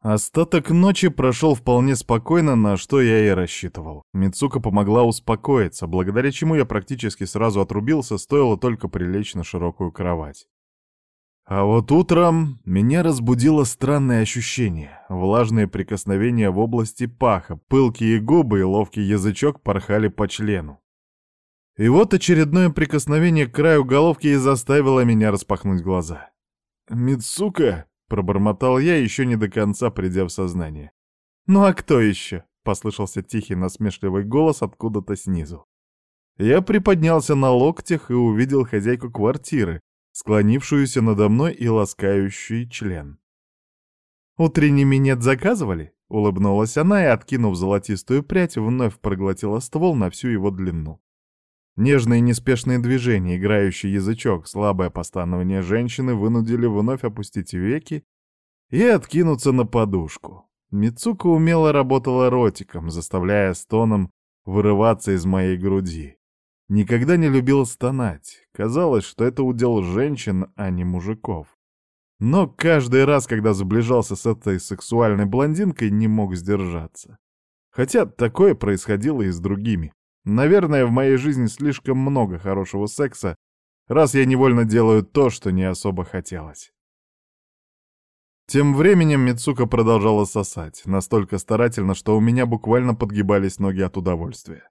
Остаток ночи прошел вполне спокойно, на что я и рассчитывал. Мицука помогла успокоиться, благодаря чему я практически сразу отрубился, стоило только прилечь на широкую кровать. А вот утром меня разбудило странное ощущение. Влажные прикосновения в области паха, пылкие губы и ловкий язычок порхали по члену. И вот очередное прикосновение к краю головки и заставило меня распахнуть глаза. «Мицука!» Пробормотал я, еще не до конца придя в сознание. «Ну а кто еще?» — послышался тихий насмешливый голос откуда-то снизу. Я приподнялся на локтях и увидел хозяйку квартиры, склонившуюся надо мной и ласкающий член. «Утренний минет заказывали?» — улыбнулась она и, откинув золотистую прядь, вновь проглотила ствол на всю его длину. Нежные неспешные движения, играющий язычок, слабое постановление женщины вынудили вновь опустить веки и откинуться на подушку. Мицука умело работала ротиком, заставляя стоном вырываться из моей груди. Никогда не любила стонать. Казалось, что это удел женщин, а не мужиков. Но каждый раз, когда сближался с этой сексуальной блондинкой, не мог сдержаться. Хотя такое происходило и с другими. Наверное, в моей жизни слишком много хорошего секса, раз я невольно делаю то, что не особо хотелось. Тем временем Мицука продолжала сосать, настолько старательно, что у меня буквально подгибались ноги от удовольствия.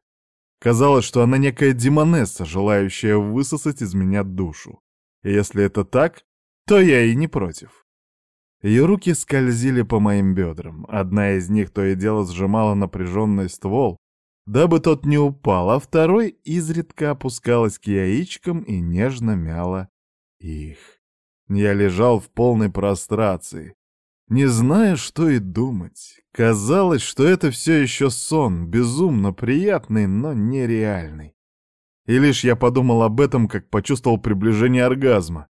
Казалось, что она некая демонесса, желающая высосать из меня душу. И если это так, то я и не против. Ее руки скользили по моим бедрам. Одна из них то и дело сжимала напряженный ствол, дабы тот не упал, а второй изредка опускалась к яичкам и нежно мяла их. Я лежал в полной прострации, не зная, что и думать. Казалось, что это все еще сон, безумно приятный, но нереальный. И лишь я подумал об этом, как почувствовал приближение оргазма.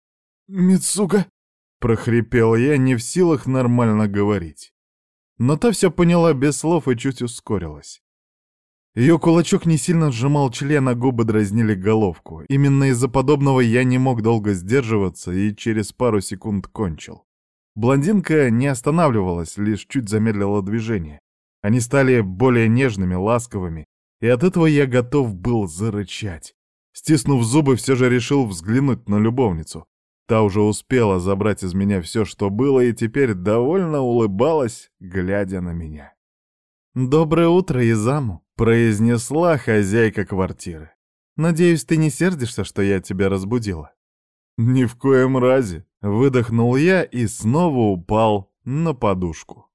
«Мицука!» — прохрипел я, не в силах нормально говорить. Но та все поняла без слов и чуть ускорилась. Ее кулачок не сильно сжимал член, а губы дразнили головку. Именно из-за подобного я не мог долго сдерживаться и через пару секунд кончил. Блондинка не останавливалась, лишь чуть замедлила движение. Они стали более нежными, ласковыми, и от этого я готов был зарычать. Стиснув зубы, все же решил взглянуть на любовницу. Та уже успела забрать из меня все, что было, и теперь довольно улыбалась, глядя на меня. «Доброе утро, Изаму!» Произнесла хозяйка квартиры. «Надеюсь, ты не сердишься, что я тебя разбудила?» «Ни в коем разе!» — выдохнул я и снова упал на подушку.